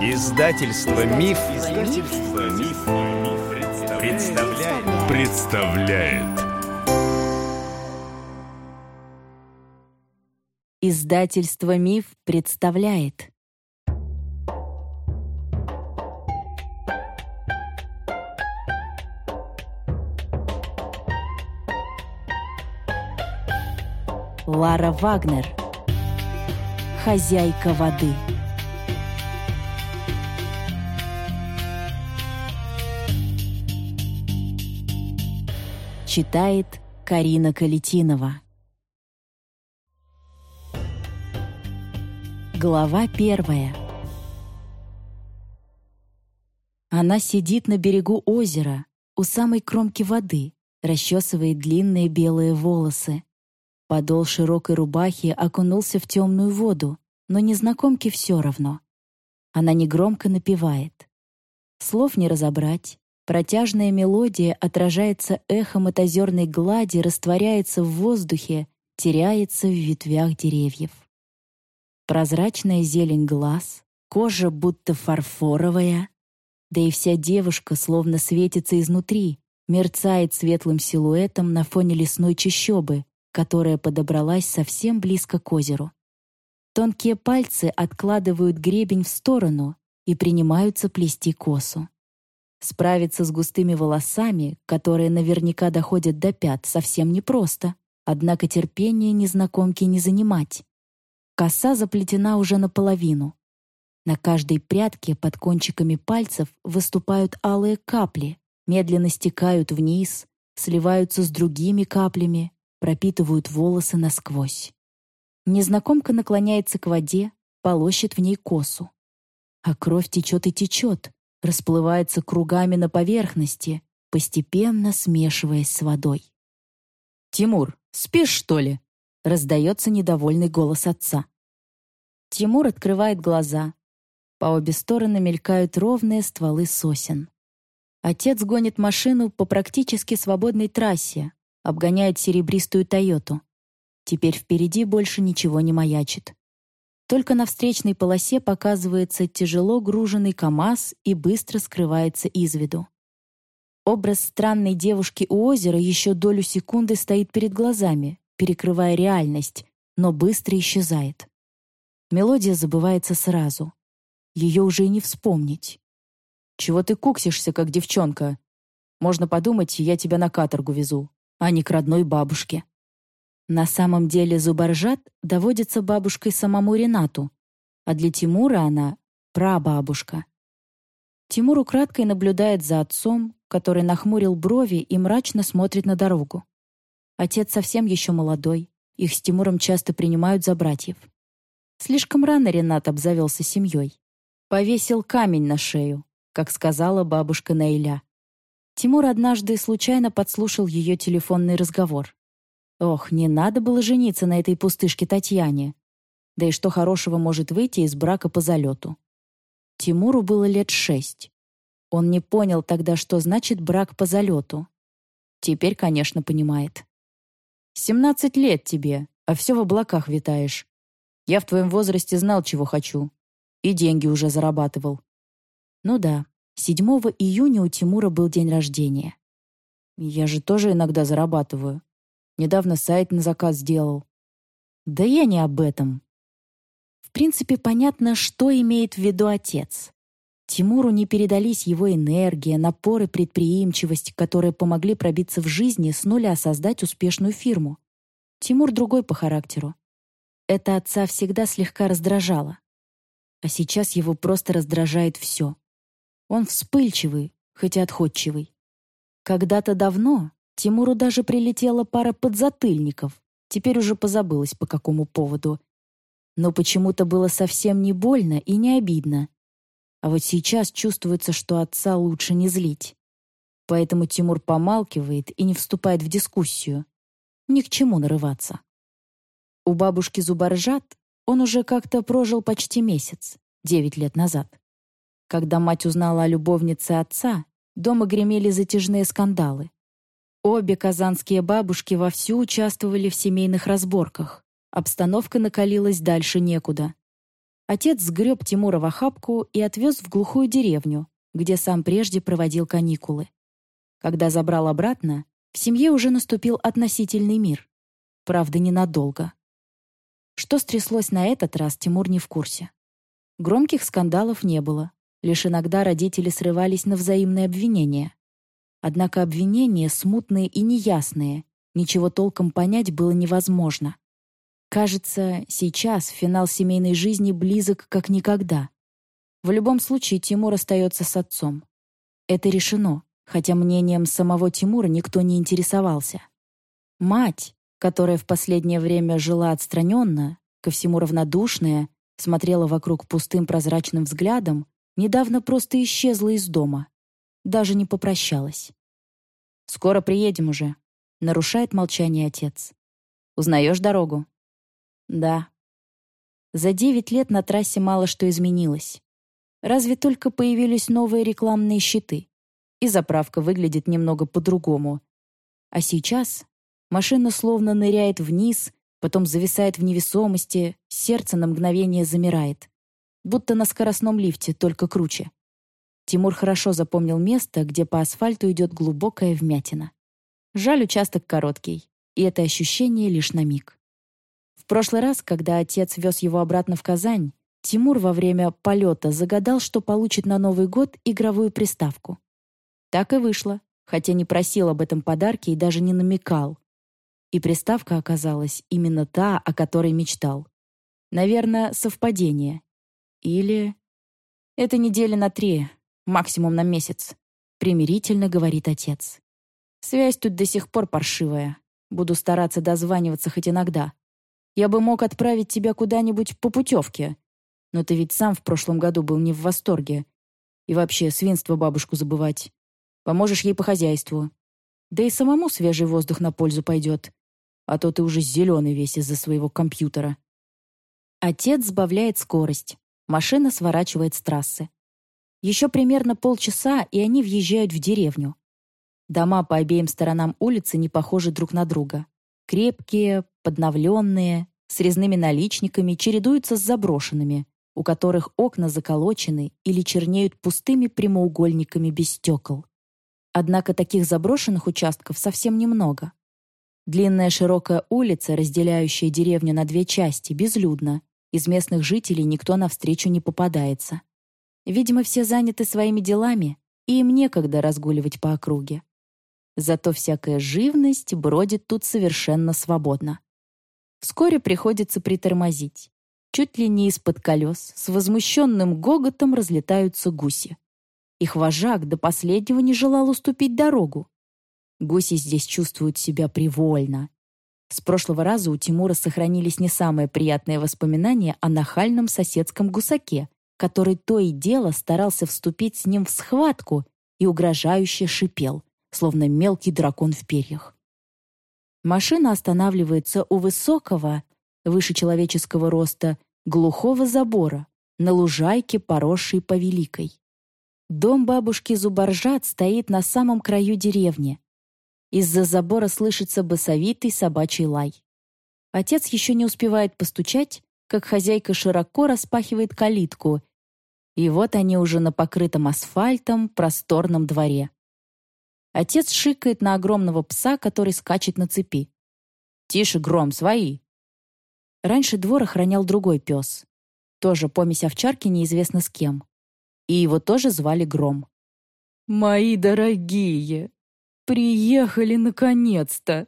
Издательство Миф, Издательство Миф, представляет. представляет. Издательство Миф представляет. Лара Вагнер. Хозяйка воды. Читает Карина Калетинова. Глава первая. Она сидит на берегу озера, у самой кромки воды, расчесывает длинные белые волосы. Подол широкой рубахи окунулся в темную воду, но незнакомке все равно. Она негромко напевает. Слов не разобрать, Протяжная мелодия отражается эхом от озерной глади, растворяется в воздухе, теряется в ветвях деревьев. Прозрачная зелень глаз, кожа будто фарфоровая, да и вся девушка словно светится изнутри, мерцает светлым силуэтом на фоне лесной чащобы, которая подобралась совсем близко к озеру. Тонкие пальцы откладывают гребень в сторону и принимаются плести косу. Справиться с густыми волосами, которые наверняка доходят до пят, совсем непросто. Однако терпение незнакомки не занимать. Коса заплетена уже наполовину. На каждой прядке под кончиками пальцев выступают алые капли, медленно стекают вниз, сливаются с другими каплями, пропитывают волосы насквозь. Незнакомка наклоняется к воде, полощет в ней косу. А кровь течет и течет, расплывается кругами на поверхности, постепенно смешиваясь с водой. «Тимур, спишь, что ли?» — раздается недовольный голос отца. Тимур открывает глаза. По обе стороны мелькают ровные стволы сосен. Отец гонит машину по практически свободной трассе, обгоняет серебристую «Тойоту». Теперь впереди больше ничего не маячит. Только на встречной полосе показывается тяжело груженный КАМАЗ и быстро скрывается из виду. Образ странной девушки у озера еще долю секунды стоит перед глазами, перекрывая реальность, но быстро исчезает. Мелодия забывается сразу. Ее уже и не вспомнить. «Чего ты куксишься, как девчонка? Можно подумать, я тебя на каторгу везу, а не к родной бабушке». На самом деле Зубаржат доводится бабушкой самому Ренату, а для Тимура она — прабабушка. Тимур украдкой наблюдает за отцом, который нахмурил брови и мрачно смотрит на дорогу. Отец совсем еще молодой, их с Тимуром часто принимают за братьев. Слишком рано Ренат обзавелся семьей. Повесил камень на шею, как сказала бабушка Наиля. Тимур однажды случайно подслушал ее телефонный разговор. Ох, не надо было жениться на этой пустышке Татьяне. Да и что хорошего может выйти из брака по залету? Тимуру было лет шесть. Он не понял тогда, что значит брак по залету. Теперь, конечно, понимает. «Семнадцать лет тебе, а все в облаках витаешь. Я в твоем возрасте знал, чего хочу. И деньги уже зарабатывал». Ну да, 7 июня у Тимура был день рождения. Я же тоже иногда зарабатываю. Недавно сайт на заказ сделал. Да я не об этом. В принципе, понятно, что имеет в виду отец. Тимуру не передались его энергия, напор и предприимчивость, которые помогли пробиться в жизни с нуля создать успешную фирму. Тимур другой по характеру. Это отца всегда слегка раздражало. А сейчас его просто раздражает все. Он вспыльчивый, хоть и отходчивый. Когда-то давно, Тимуру даже прилетела пара подзатыльников. Теперь уже позабылась, по какому поводу. Но почему-то было совсем не больно и не обидно. А вот сейчас чувствуется, что отца лучше не злить. Поэтому Тимур помалкивает и не вступает в дискуссию. Ни к чему нарываться. У бабушки Зубаржат он уже как-то прожил почти месяц, девять лет назад. Когда мать узнала о любовнице отца, дома гремели затяжные скандалы. Обе казанские бабушки вовсю участвовали в семейных разборках. Обстановка накалилась дальше некуда. Отец сгреб Тимура в охапку и отвез в глухую деревню, где сам прежде проводил каникулы. Когда забрал обратно, в семье уже наступил относительный мир. Правда, ненадолго. Что стряслось на этот раз, Тимур не в курсе. Громких скандалов не было. Лишь иногда родители срывались на взаимные обвинения. Однако обвинения смутные и неясные, ничего толком понять было невозможно. Кажется, сейчас финал семейной жизни близок как никогда. В любом случае Тимур остается с отцом. Это решено, хотя мнением самого Тимура никто не интересовался. Мать, которая в последнее время жила отстраненно, ко всему равнодушная, смотрела вокруг пустым прозрачным взглядом, недавно просто исчезла из дома. Даже не попрощалась. «Скоро приедем уже», — нарушает молчание отец. «Узнаешь дорогу?» «Да». За девять лет на трассе мало что изменилось. Разве только появились новые рекламные щиты. И заправка выглядит немного по-другому. А сейчас машина словно ныряет вниз, потом зависает в невесомости, сердце на мгновение замирает. Будто на скоростном лифте, только круче. Тимур хорошо запомнил место, где по асфальту идет глубокая вмятина. Жаль, участок короткий, и это ощущение лишь на миг. В прошлый раз, когда отец вез его обратно в Казань, Тимур во время полета загадал, что получит на Новый год игровую приставку. Так и вышло, хотя не просил об этом подарке и даже не намекал. И приставка оказалась именно та, о которой мечтал. Наверное, совпадение. Или... Это недели на три, максимум на месяц, примирительно говорит отец. Связь тут до сих пор паршивая. Буду стараться дозваниваться хоть иногда. Я бы мог отправить тебя куда-нибудь по путевке. Но ты ведь сам в прошлом году был не в восторге. И вообще, свинство бабушку забывать. Поможешь ей по хозяйству. Да и самому свежий воздух на пользу пойдет а то ты уже зеленый весь из-за своего компьютера». Отец сбавляет скорость. Машина сворачивает с трассы. Еще примерно полчаса, и они въезжают в деревню. Дома по обеим сторонам улицы не похожи друг на друга. Крепкие, подновленные, с резными наличниками, чередуются с заброшенными, у которых окна заколочены или чернеют пустыми прямоугольниками без стекол. Однако таких заброшенных участков совсем немного. Длинная широкая улица, разделяющая деревню на две части, безлюдна. Из местных жителей никто навстречу не попадается. Видимо, все заняты своими делами, и им некогда разгуливать по округе. Зато всякая живность бродит тут совершенно свободно. Вскоре приходится притормозить. Чуть ли не из-под колес, с возмущенным гоготом разлетаются гуси. Их вожак до последнего не желал уступить дорогу. Гуси здесь чувствуют себя привольно. С прошлого раза у Тимура сохранились не самые приятные воспоминания о нахальном соседском гусаке, который то и дело старался вступить с ним в схватку и угрожающе шипел, словно мелкий дракон в перьях. Машина останавливается у высокого, выше человеческого роста, глухого забора, на лужайке, поросшей повеликой. Дом бабушки Зубаржат стоит на самом краю деревни, из-за забора слышится басовитый собачий лай. Отец еще не успевает постучать, как хозяйка широко распахивает калитку, и вот они уже на покрытом асфальтом просторном дворе. Отец шикает на огромного пса, который скачет на цепи. «Тише, Гром, свои!» Раньше двор охранял другой пес. Тоже помесь овчарки неизвестно с кем. И его тоже звали Гром. «Мои дорогие!» «Приехали наконец-то!»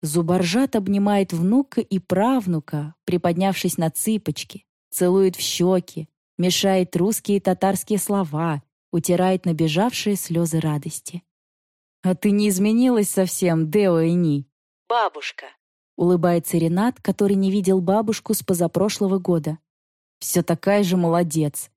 Зубаржат обнимает внука и правнука, приподнявшись на цыпочки, целует в щеки, мешает русские и татарские слова, утирает набежавшие слезы радости. «А ты не изменилась совсем, Део и Ни?» «Бабушка», — улыбается Ренат, который не видел бабушку с позапрошлого года. «Все такая же молодец».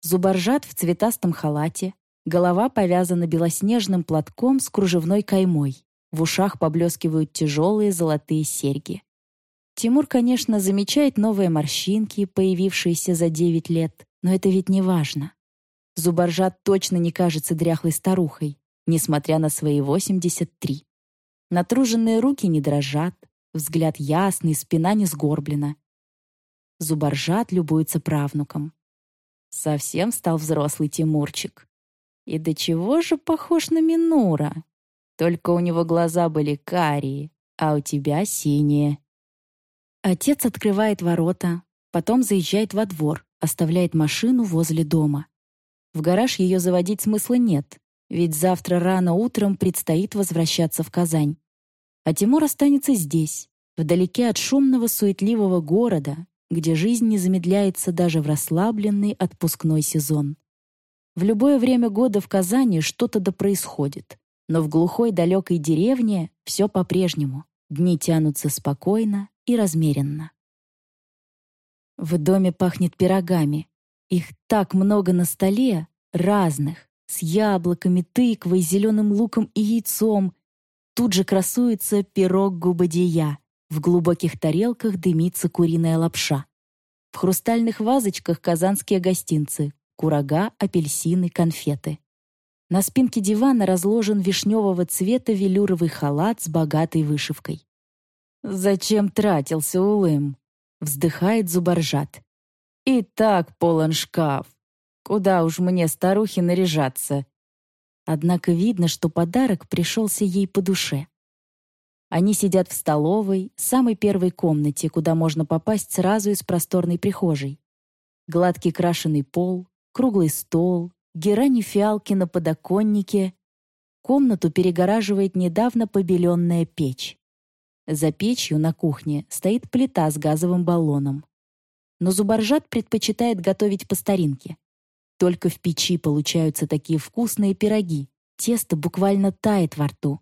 Зубаржат в цветастом халате, Голова повязана белоснежным платком с кружевной каймой. В ушах поблескивают тяжелые золотые серьги. Тимур, конечно, замечает новые морщинки, появившиеся за девять лет, но это ведь не важно. Зубаржат точно не кажется дряхлой старухой, несмотря на свои 83. Натруженные руки не дрожат, взгляд ясный, спина не сгорблена. Зубаржат любуется правнуком. Совсем стал взрослый Тимурчик. И до чего же похож на Минура? Только у него глаза были карие, а у тебя синие. Отец открывает ворота, потом заезжает во двор, оставляет машину возле дома. В гараж ее заводить смысла нет, ведь завтра рано утром предстоит возвращаться в Казань. А Тимур останется здесь, вдалеке от шумного суетливого города, где жизнь не замедляется даже в расслабленный отпускной сезон. В любое время года в Казани что-то да происходит, но в глухой далекой деревне все по-прежнему. Дни тянутся спокойно и размеренно. В доме пахнет пирогами. Их так много на столе, разных, с яблоками, тыквой, зеленым луком и яйцом. Тут же красуется пирог губодия, в глубоких тарелках дымится куриная лапша. В хрустальных вазочках казанские гостинцы, курага, апельсины, конфеты. На спинке дивана разложен вишневого цвета велюровый халат с богатой вышивкой. «Зачем тратился улым?» — вздыхает зубаржат. «И так полон шкаф. Куда уж мне, старухе, наряжаться?» Однако видно, что подарок пришелся ей по душе. Они сидят в столовой, самой первой комнате, куда можно попасть сразу из просторной прихожей. Гладкий крашеный пол, круглый стол, герани фиалки на подоконнике. Комнату перегораживает недавно побеленная печь. За печью на кухне стоит плита с газовым баллоном. Но Зубаржат предпочитает готовить по старинке. Только в печи получаются такие вкусные пироги. Тесто буквально тает во рту.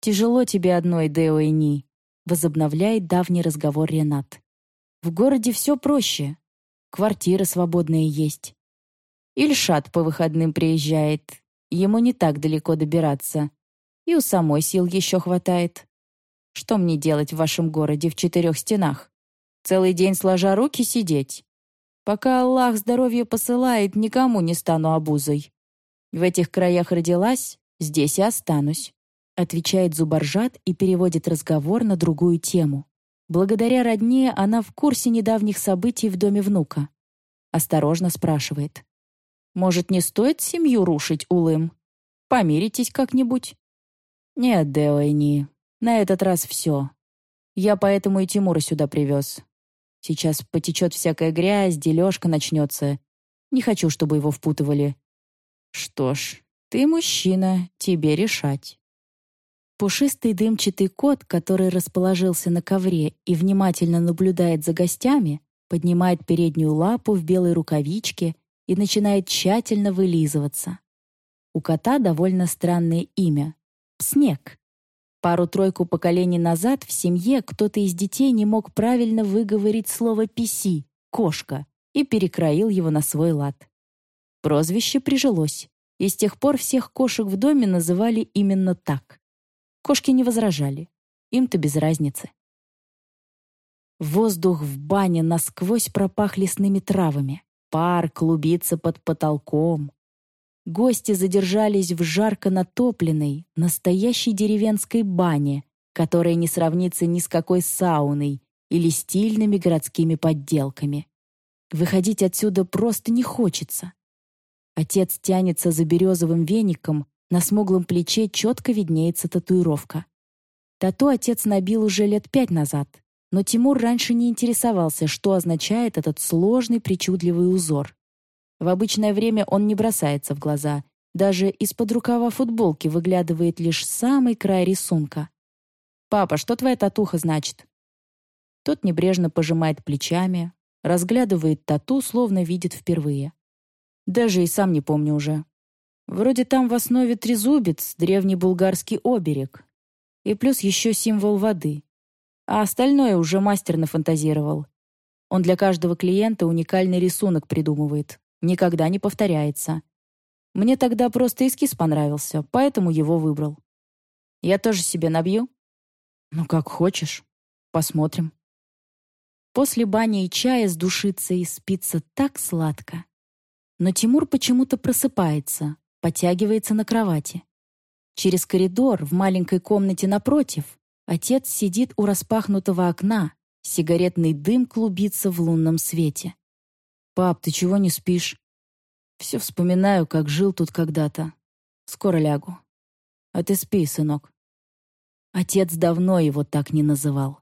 «Тяжело тебе одной, Део и Ни», — возобновляет давний разговор Ренат. «В городе все проще. Квартиры свободные есть. Ильшат по выходным приезжает. Ему не так далеко добираться. И у самой сил еще хватает. Что мне делать в вашем городе в четырех стенах? Целый день сложа руки сидеть? Пока Аллах здоровье посылает, никому не стану обузой. В этих краях родилась, здесь и останусь отвечает Зубаржат и переводит разговор на другую тему. Благодаря родне она в курсе недавних событий в доме внука. Осторожно спрашивает. «Может, не стоит семью рушить, Улым? Помиритесь как-нибудь?» «Нет, Деойни, на этот раз все. Я поэтому и Тимура сюда привез. Сейчас потечет всякая грязь, дележка начнется. Не хочу, чтобы его впутывали. Что ж, ты мужчина, тебе решать». Пушистый дымчатый кот, который расположился на ковре и внимательно наблюдает за гостями, поднимает переднюю лапу в белой рукавичке и начинает тщательно вылизываться. У кота довольно странное имя — Снег. Пару-тройку поколений назад в семье кто-то из детей не мог правильно выговорить слово «писи» — «кошка» и перекроил его на свой лад. Прозвище прижилось, и с тех пор всех кошек в доме называли именно так. Кошки не возражали. Им-то без разницы. Воздух в бане насквозь пропах лесными травами. Пар клубится под потолком. Гости задержались в жарко натопленной, настоящей деревенской бане, которая не сравнится ни с какой сауной или стильными городскими подделками. Выходить отсюда просто не хочется. Отец тянется за березовым веником, на смуглом плече четко виднеется татуировка. Тату отец набил уже лет пять назад, но Тимур раньше не интересовался, что означает этот сложный причудливый узор. В обычное время он не бросается в глаза, даже из-под рукава футболки выглядывает лишь самый край рисунка. «Папа, что твоя татуха значит?» Тот небрежно пожимает плечами, разглядывает тату, словно видит впервые. Даже и сам не помню уже. Вроде там в основе трезубец, древний булгарский оберег. И плюс еще символ воды. А остальное уже мастер нафантазировал. Он для каждого клиента уникальный рисунок придумывает. Никогда не повторяется. Мне тогда просто эскиз понравился, поэтому его выбрал. Я тоже себе набью? Ну, как хочешь. Посмотрим. После бани и чая сдушиться и спится так сладко. Но Тимур почему-то просыпается, потягивается на кровати. Через коридор в маленькой комнате напротив отец сидит у распахнутого окна, Сигаретный дым клубится в лунном свете. «Пап, ты чего не спишь?» «Все вспоминаю, как жил тут когда-то. Скоро лягу. А ты спи, сынок». Отец давно его так не называл.